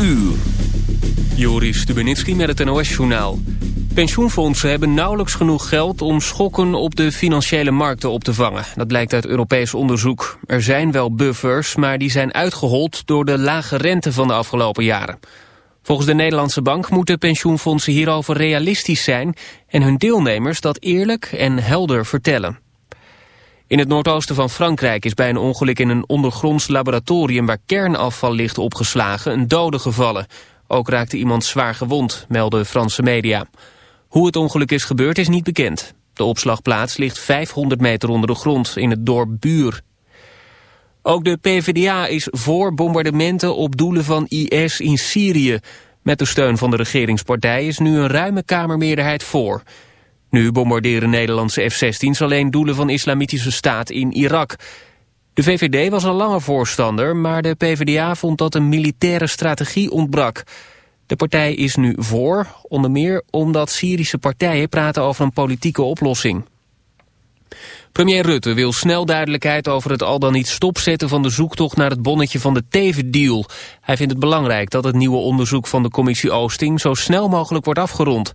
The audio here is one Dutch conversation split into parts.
uur. Joris Stubenitski met het NOS-journaal. Pensioenfondsen hebben nauwelijks genoeg geld om schokken op de financiële markten op te vangen. Dat blijkt uit Europees onderzoek. Er zijn wel buffers, maar die zijn uitgehold door de lage rente van de afgelopen jaren. Volgens de Nederlandse Bank moeten pensioenfondsen hierover realistisch zijn... en hun deelnemers dat eerlijk en helder vertellen. In het noordoosten van Frankrijk is bij een ongeluk in een ondergronds laboratorium... waar kernafval ligt opgeslagen een dode gevallen. Ook raakte iemand zwaar gewond, melden Franse media. Hoe het ongeluk is gebeurd is niet bekend. De opslagplaats ligt 500 meter onder de grond in het dorp Buur. Ook de PvdA is voor bombardementen op doelen van IS in Syrië. Met de steun van de regeringspartij is nu een ruime kamermeerderheid voor. Nu bombarderen Nederlandse F-16's alleen doelen van islamitische staat in Irak. De VVD was al langer voorstander, maar de PvdA vond dat een militaire strategie ontbrak. De partij is nu voor, onder meer omdat Syrische partijen praten over een politieke oplossing. Premier Rutte wil snel duidelijkheid over het al dan niet stopzetten van de zoektocht naar het bonnetje van de Teven-deal. Hij vindt het belangrijk dat het nieuwe onderzoek van de commissie Oosting zo snel mogelijk wordt afgerond.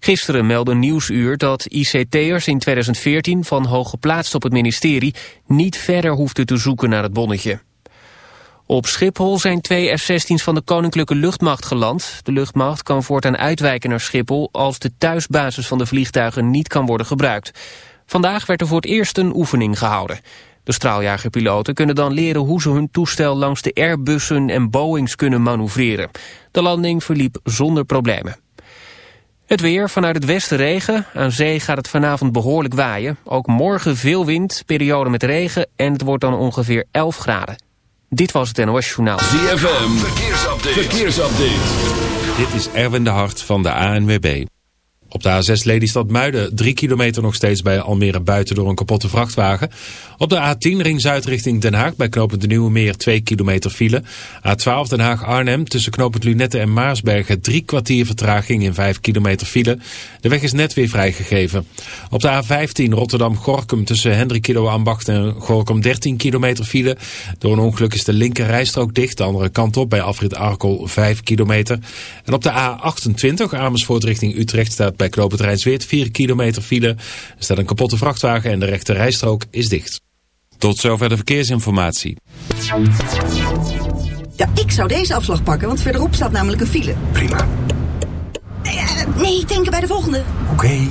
Gisteren meldde Nieuwsuur dat ICT'ers in 2014 van hoog geplaatst op het ministerie niet verder hoefden te zoeken naar het bonnetje. Op Schiphol zijn twee F-16's van de Koninklijke Luchtmacht geland. De luchtmacht kan voortaan uitwijken naar Schiphol als de thuisbasis van de vliegtuigen niet kan worden gebruikt. Vandaag werd er voor het eerst een oefening gehouden. De straaljagerpiloten kunnen dan leren hoe ze hun toestel langs de Airbussen en Boeings kunnen manoeuvreren. De landing verliep zonder problemen. Het weer, vanuit het westen regen. Aan zee gaat het vanavond behoorlijk waaien. Ook morgen veel wind, periode met regen en het wordt dan ongeveer 11 graden. Dit was het NOS Journaal. ZFM, verkeersupdate. verkeersupdate. Dit is Erwin de Hart van de ANWB. Op de A6 Lelystad Muiden, 3 kilometer nog steeds bij Almere buiten door een kapotte vrachtwagen. Op de A10 ring zuid richting Den Haag bij knooppunt de Nieuwe Meer 2 kilometer file. A12 Den Haag Arnhem tussen knooppunt Lunette en Maarsbergen 3 kwartier vertraging in 5 kilometer file. De weg is net weer vrijgegeven. Op de A15 Rotterdam Gorkum tussen Hendrikido Ambacht en Gorkum 13 kilometer file. Door een ongeluk is de linker rijstrook dicht, de andere kant op bij Afrit Arkel 5 kilometer. En op de A28 Amersfoort richting Utrecht staat bij knooppunt Rijnsweert 4 kilometer file. Er staat een kapotte vrachtwagen en de rechter rijstrook is dicht. Tot zover de verkeersinformatie. Ja, ik zou deze afslag pakken, want verderop staat namelijk een file. Prima. Nee, eh, nee denken bij de volgende. Oké.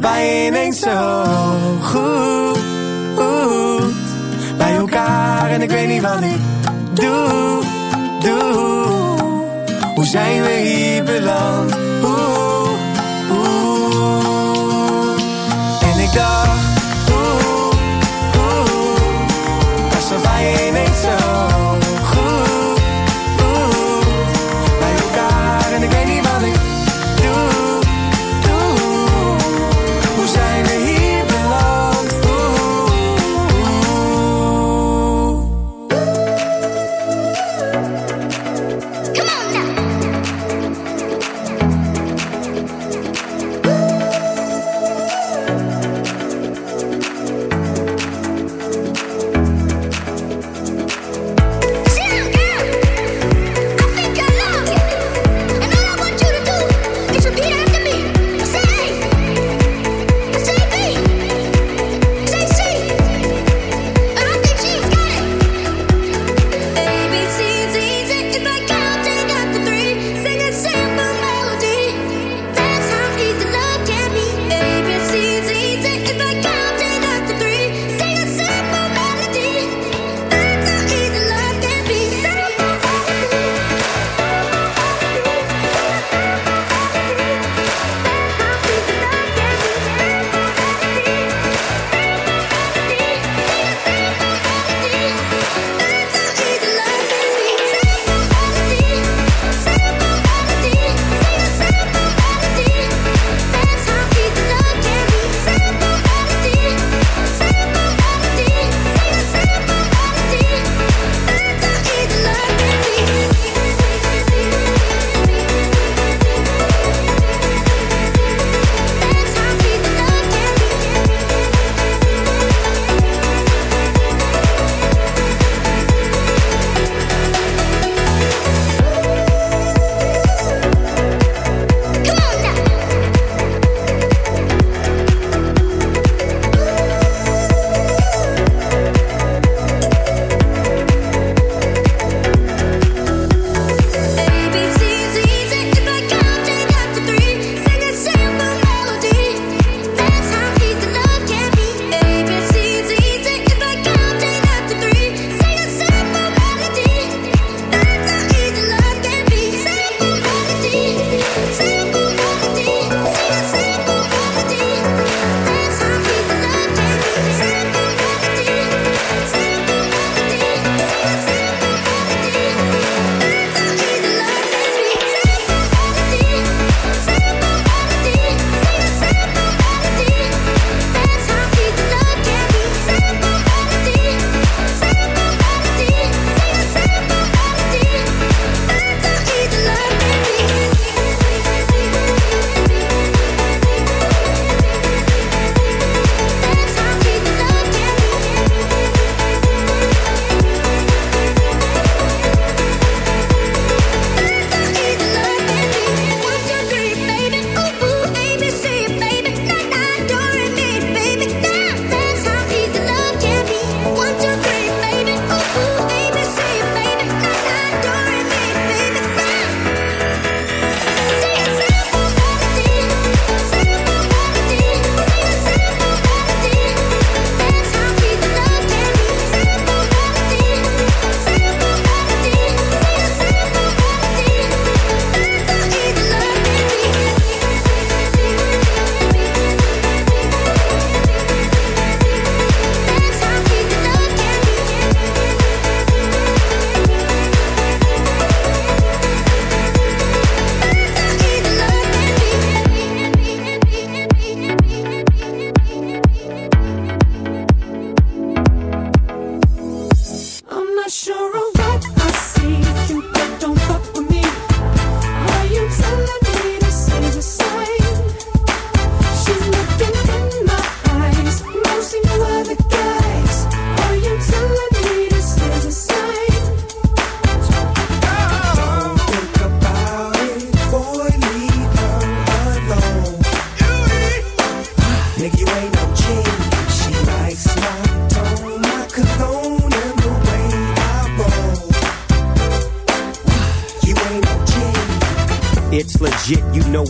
bij je ineens zo goed, bij elkaar en ik weet niet wat ik doe, doe. Hoe zijn we hier beland? Oeh, oeh. En ik dacht, oeh, oeh, bij je ineens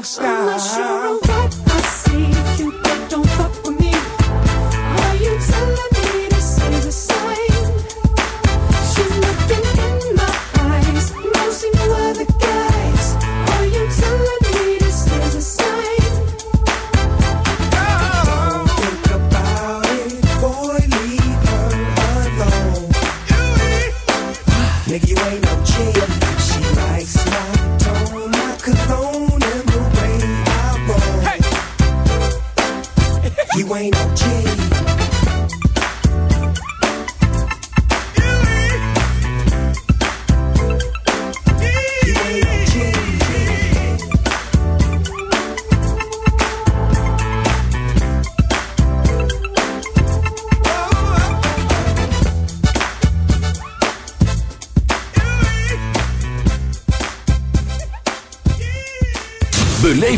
Style. I'm not sure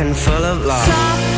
and full of love.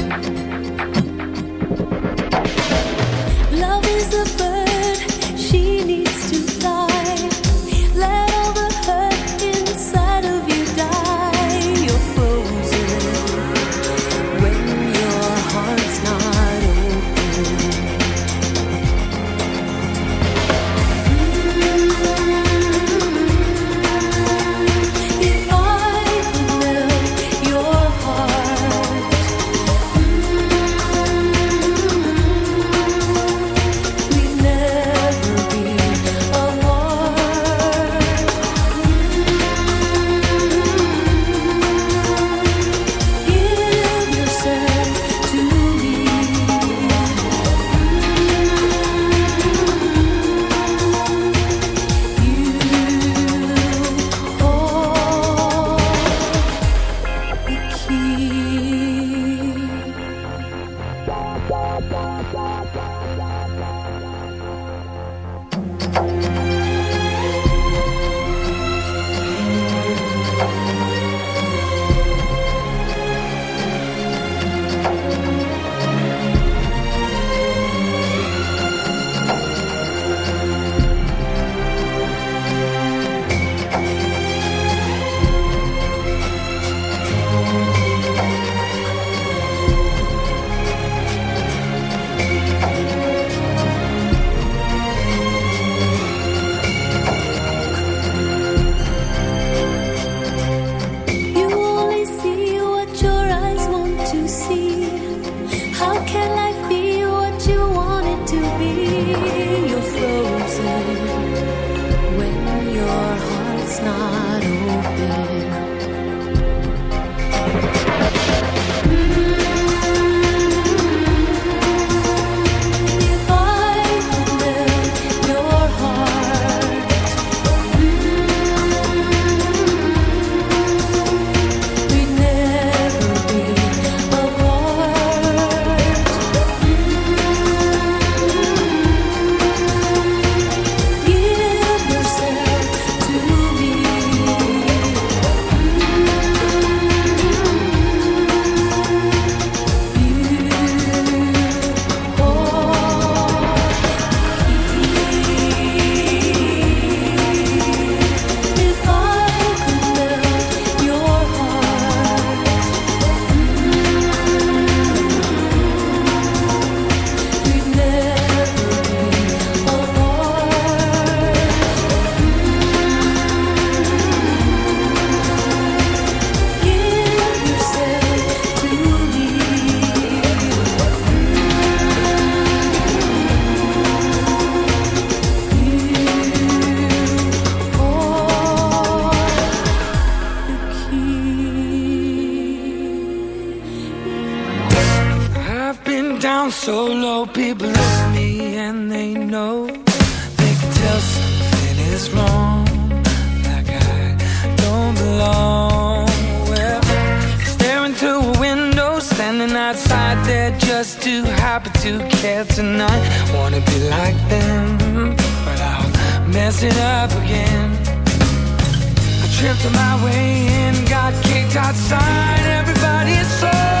messing up again. I tripped on my way in, got kicked outside, everybody saw.